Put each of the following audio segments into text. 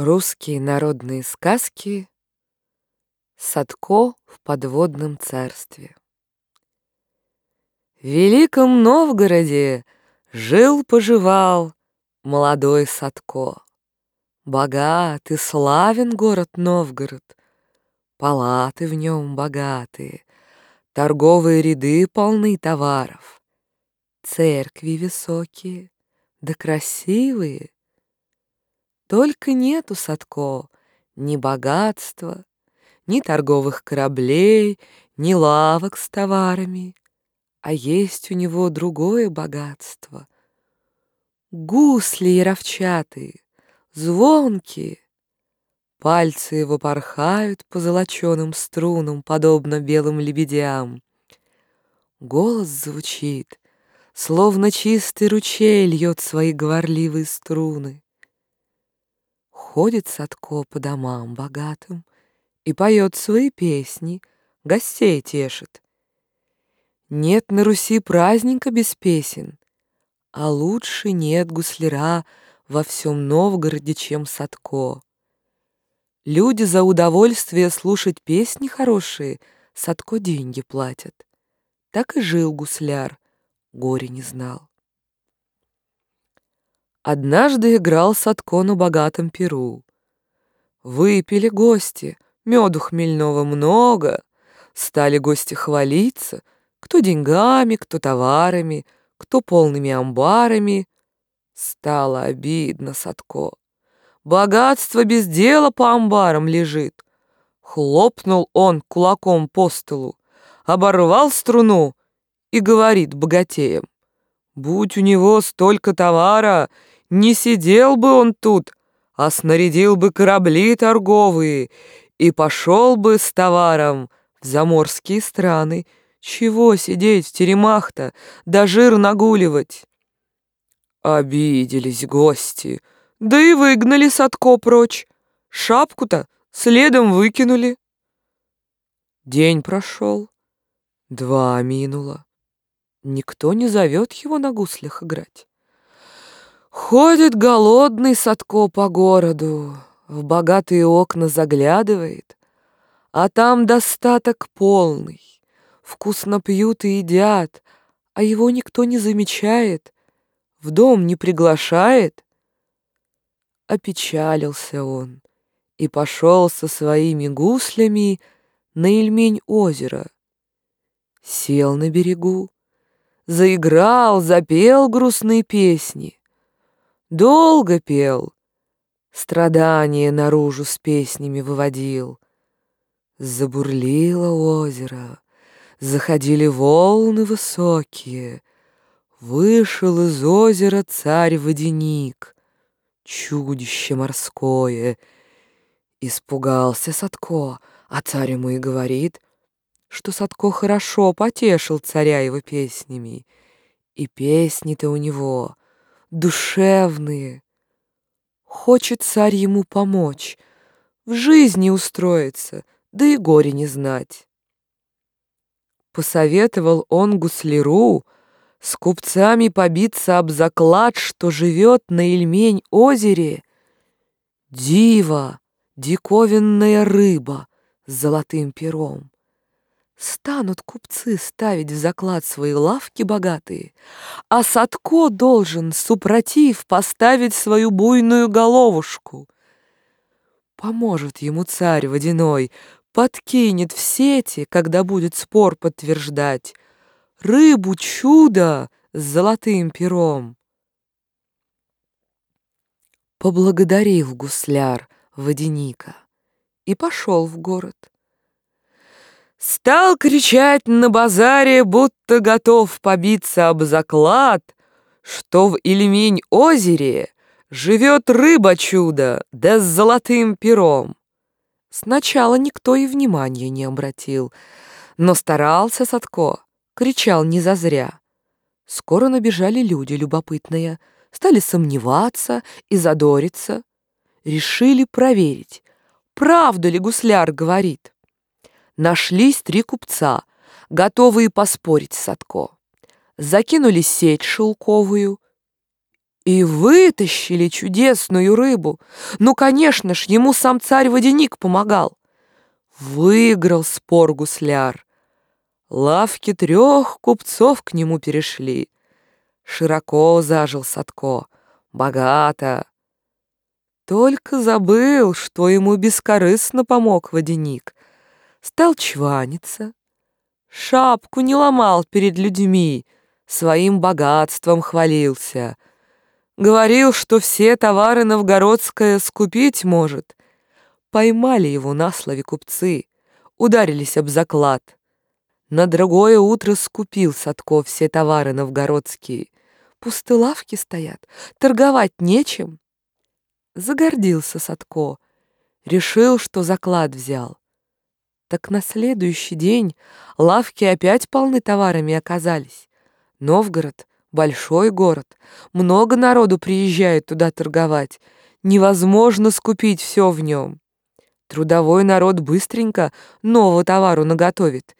Русские народные сказки Садко в подводном царстве В Великом Новгороде жил-поживал молодой Садко. Богат и славен город Новгород, палаты в нем богатые, торговые ряды полны товаров, церкви высокие, да красивые — только нету Садко ни богатства, ни торговых кораблей, ни лавок с товарами, а есть у него другое богатство. Гусли яровчатые, звонкие, пальцы его порхают по золоченым струнам, подобно белым лебедям. Голос звучит, словно чистый ручей льет свои говорливые струны. Ходит Садко по домам богатым И поет свои песни, гостей тешит. Нет на Руси праздника без песен, А лучше нет гусляра Во всем Новгороде, чем Садко. Люди за удовольствие слушать песни хорошие Садко деньги платят. Так и жил гусляр, горе не знал. Однажды играл Садко на богатом перу. Выпили гости, меду хмельного много, Стали гости хвалиться, кто деньгами, кто товарами, кто полными амбарами. Стало обидно Садко. Богатство без дела по амбарам лежит. Хлопнул он кулаком по столу, оборвал струну и говорит богатеям. Будь у него столько товара, не сидел бы он тут, а снарядил бы корабли торговые и пошел бы с товаром в заморские страны. Чего сидеть в теремах-то, да жир нагуливать? Обиделись гости, да и выгнали Садко прочь. Шапку-то следом выкинули. День прошел, два минуло. Никто не зовет его на гуслях играть. Ходит голодный Садко по городу, в богатые окна заглядывает, а там достаток полный. Вкусно пьют и едят, а его никто не замечает, в дом не приглашает. Опечалился он и пошел со своими гуслями на Ильмень озеро. Сел на берегу, заиграл, запел грустные песни. Долго пел, страдания наружу с песнями выводил. Забурлило озеро, заходили волны высокие. Вышел из озера царь-водяник, чудище морское. Испугался Садко, а царь ему и говорит, что Садко хорошо потешил царя его песнями. И песни-то у него — душевные. Хочет царь ему помочь, в жизни устроиться, да и горе не знать. Посоветовал он гусляру с купцами побиться об заклад, что живет на Ильмень озере дива, диковинная рыба с золотым пером. Станут купцы ставить в заклад свои лавки богатые, а Садко должен, супротив, поставить свою буйную головушку. Поможет ему царь водяной, подкинет в сети, когда будет спор подтверждать, рыбу чудо с золотым пером. Поблагодарил гусляр водяника и пошел в город. Стал кричать на базаре, будто готов побиться об заклад, Что в Ильмень-озере живет рыба-чудо, да с золотым пером. Сначала никто и внимания не обратил, но старался Садко, кричал не зазря. Скоро набежали люди любопытные, стали сомневаться и задориться. Решили проверить, правду ли гусляр говорит. Нашлись три купца, готовые поспорить с Садко. Закинули сеть шелковую и вытащили чудесную рыбу. Ну, конечно ж, ему сам царь-водяник помогал. Выиграл спор гусляр. Лавки трех купцов к нему перешли. Широко зажил Садко, богато. Только забыл, что ему бескорыстно помог водяник. Стал чваниться, шапку не ломал перед людьми, своим богатством хвалился. Говорил, что все товары новгородское скупить может. Поймали его на слове купцы, ударились об заклад. На другое утро скупил Садко все товары новгородские. Пусты лавки стоят, торговать нечем. Загордился Садко, решил, что заклад взял. Так на следующий день лавки опять полны товарами оказались. Новгород — большой город, много народу приезжает туда торговать, невозможно скупить все в нем. Трудовой народ быстренько нового товару наготовит.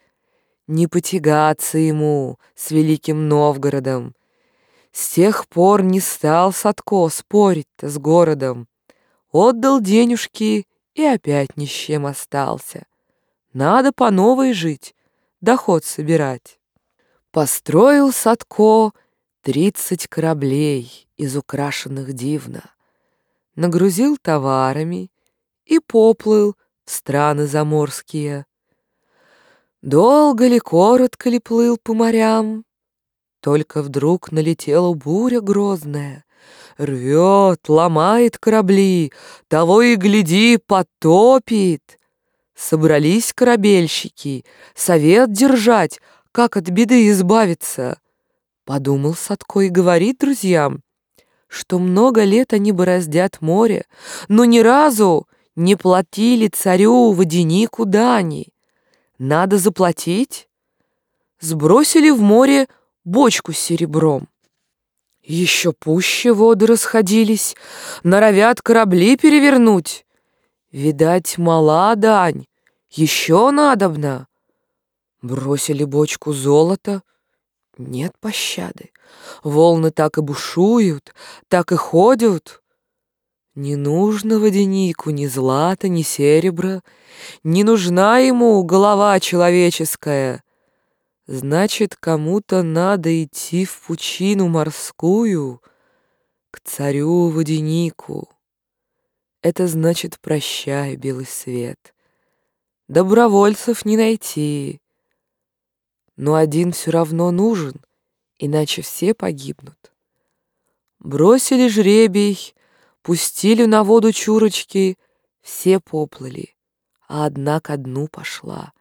Не потягаться ему с великим Новгородом. С тех пор не стал Садко спорить-то с городом. Отдал денежки и опять ни с чем остался. Надо по новой жить, доход собирать. Построил Садко тридцать кораблей, из украшенных дивно. Нагрузил товарами и поплыл в страны заморские. Долго ли, коротко ли плыл по морям, только вдруг налетела буря грозная, Рвет, ломает корабли, того и гляди, потопит. Собрались корабельщики, совет держать, как от беды избавиться. Подумал Садко и говорит друзьям, что много лет они бороздят море, но ни разу не платили царю водянику дани. Надо заплатить. Сбросили в море бочку с серебром. Еще пуще воды расходились, норовят корабли перевернуть. Видать, мала дань, еще надобно. Бросили бочку золота, нет пощады. Волны так и бушуют, так и ходят. Не нужно водянику ни злата, ни серебра, не нужна ему голова человеческая. Значит, кому-то надо идти в пучину морскую, к царю-водянику. Это значит прощай, белый свет. Добровольцев не найти. Но один все равно нужен, иначе все погибнут. Бросили жребий, пустили на воду чурочки, все поплыли, а одна ко дну пошла.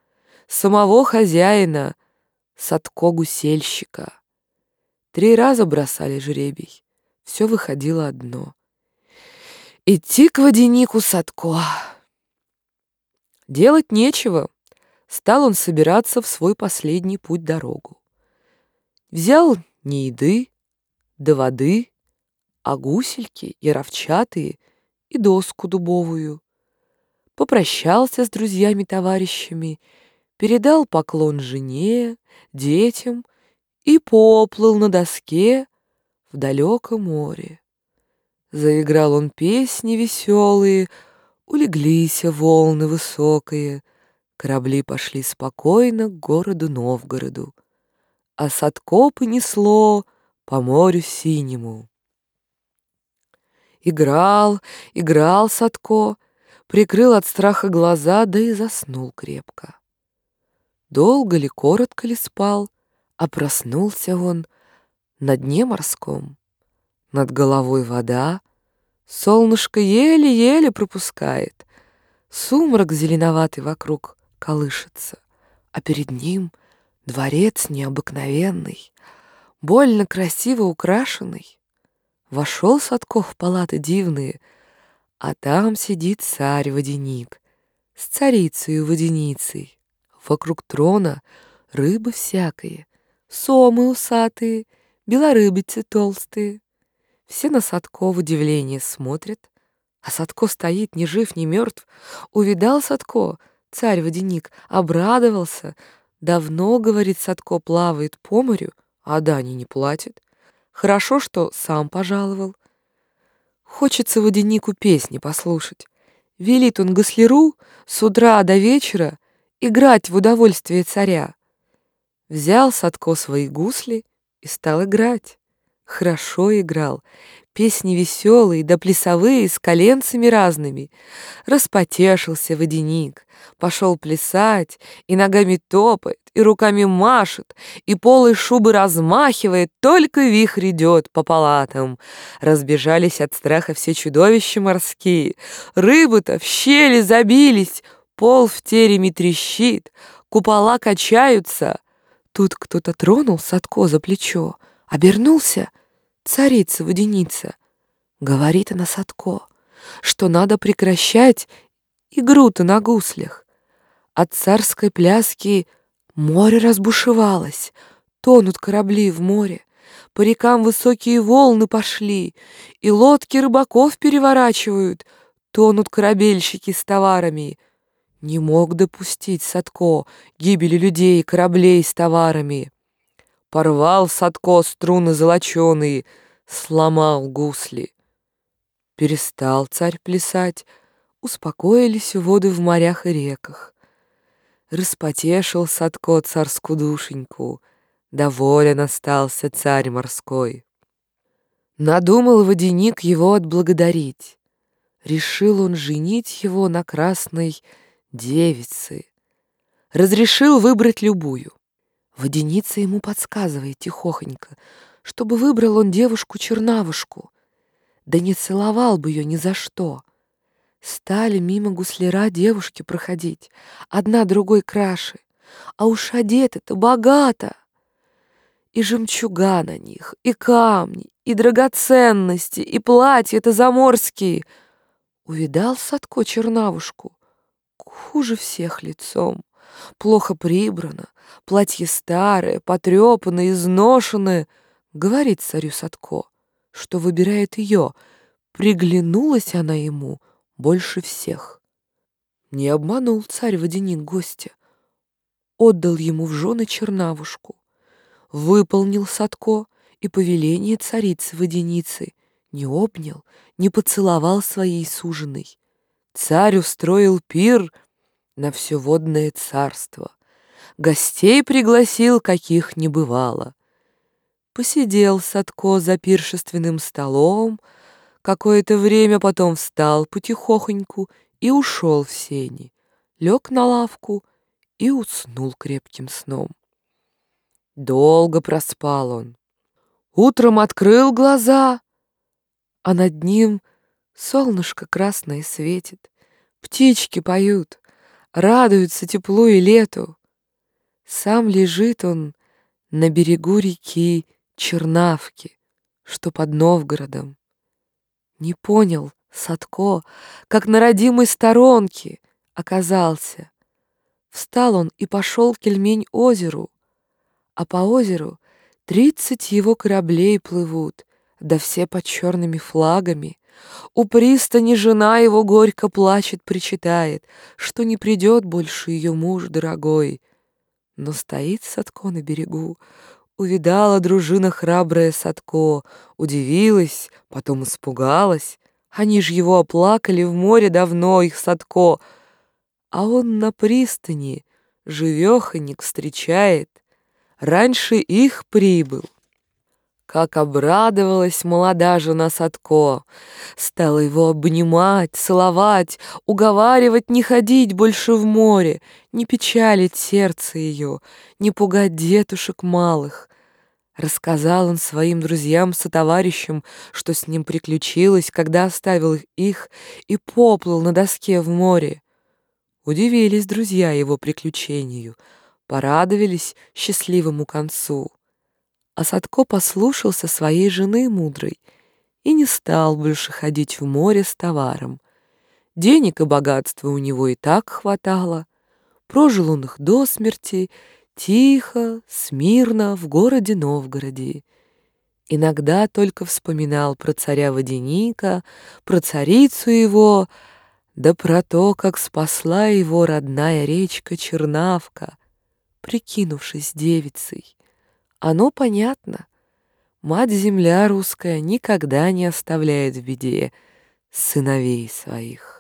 Самого хозяина — Садко-гусельщика. Три раза бросали жребий. Все выходило одно. Идти к водянику Садко. Делать нечего. Стал он собираться в свой последний путь-дорогу. Взял не еды, да воды, а гусельки и ровчатые и доску дубовую. Попрощался с друзьями-товарищами передал поклон жене, детям и поплыл на доске в далеком море. Заиграл он песни веселые, улеглись волны высокие, корабли пошли спокойно к городу Новгороду, а Садко понесло по морю синему. Играл, играл Садко, прикрыл от страха глаза, да и заснул крепко. Долго ли, коротко ли спал, а проснулся он на дне морском. Над головой вода, солнышко еле-еле пропускает, сумрак зеленоватый вокруг колышется, а перед ним дворец необыкновенный, больно красиво украшенный. Вошел Садков в палаты дивные, а там сидит царь-водяник с царицей-водяницей. Вокруг трона рыбы всякие, сомы усатые, белорыбицы толстые. Все на Садко в удивление смотрят, а Садко стоит ни жив, ни мертв. Увидал Садко, царь-водяник, обрадовался. Давно, говорит Садко, плавает по морю, а дани не платит. Хорошо, что сам пожаловал. Хочется водянику песни послушать. Велит он госляру с утра до вечера играть в удовольствие царя. Взял Садко свои гусли и стал играть. Хорошо играл, песни веселые, да плясовые, с коленцами разными. Распотешился водяник, пошел плясать, и ногами топает, и руками машет, и полой шубы размахивает, только вихрь идет по палатам. Разбежались от страха все чудовища морские, рыбы-то в щели забились, пол в тереме трещит, купола качаются. Тут кто-то тронул Садко за плечо, обернулся, царица-водяница. Говорит она Садко, что надо прекращать игру-то на гуслях. От царской пляски море разбушевалось, тонут корабли в море, по рекам высокие волны пошли, и лодки рыбаков переворачивают, тонут корабельщики с товарами. Не мог допустить Садко гибели людей и кораблей с товарами. Порвал Садко струны золоченые, сломал гусли. Перестал царь плясать, успокоились воды в морях и реках. Распотешил Садко царскую душеньку, доволен остался царь морской. Надумал водяник его отблагодарить. Решил он женить его на красной девице. Разрешил выбрать любую. Водяница ему подсказывает тихохонько, чтобы выбрал он девушку-чернавушку. Да не целовал бы ее ни за что. Стали мимо гусляра девушки проходить, одна другой краше, а уж одеты-то богато. И жемчуга на них, и камни, и драгоценности, и платья-то заморские. Увидал Садко чернавушку, хуже всех лицом плохо прибрано, платье старое, потрепанное, изношенное. Говорит царю Садко, что выбирает ее. Приглянулась она ему больше всех. Не обманул царь-водяник гостя. Отдал ему в жены чернавушку. Выполнил Садко и повеление царицы-водяницы. Не обнял, не поцеловал своей суженой. Царь устроил пир — на все водное царство. Гостей пригласил, каких не бывало. Посидел Садко за пиршественным столом, какое-то время потом встал потихохоньку и ушел в сени, лег на лавку и уснул крепким сном. Долго проспал он. Утром открыл глаза, а над ним солнышко красное светит, птички поют, радуются теплу и лету. Сам лежит он на берегу реки Чернавки, что под Новгородом. Не понял Садко, как на родимой сторонке оказался. Встал он и пошел Кельмень озеру, а по озеру тридцать его кораблей плывут, да все под черными флагами. У пристани жена его горько плачет, причитает, что не придет больше ее муж дорогой. Но стоит Садко на берегу, увидала дружина храбрая Садко, удивилась, потом испугалась. Они ж его оплакали в море давно, их Садко, а он на пристани живеханик встречает, раньше их прибыл. Как обрадовалась молода жена Садко. Стала его обнимать, целовать, уговаривать не ходить больше в море, не печалить сердце ее, не пугать детушек малых. Рассказал он своим друзьям-сотоварищам, что с ним приключилось, когда оставил их и поплыл на доске в море. Удивились друзья его приключению, порадовались счастливому концу а Садко послушался своей жены мудрой и не стал больше ходить в море с товаром. Денег и богатства у него и так хватало. Прожил он их до смерти, тихо, смирно, в городе Новгороде. Иногда только вспоминал про царя Водяника, про царицу его, да про то, как спасла его родная речка Чернавка, прикинувшись девицей. Оно понятно. Мать-земля русская никогда не оставляет в беде сыновей своих.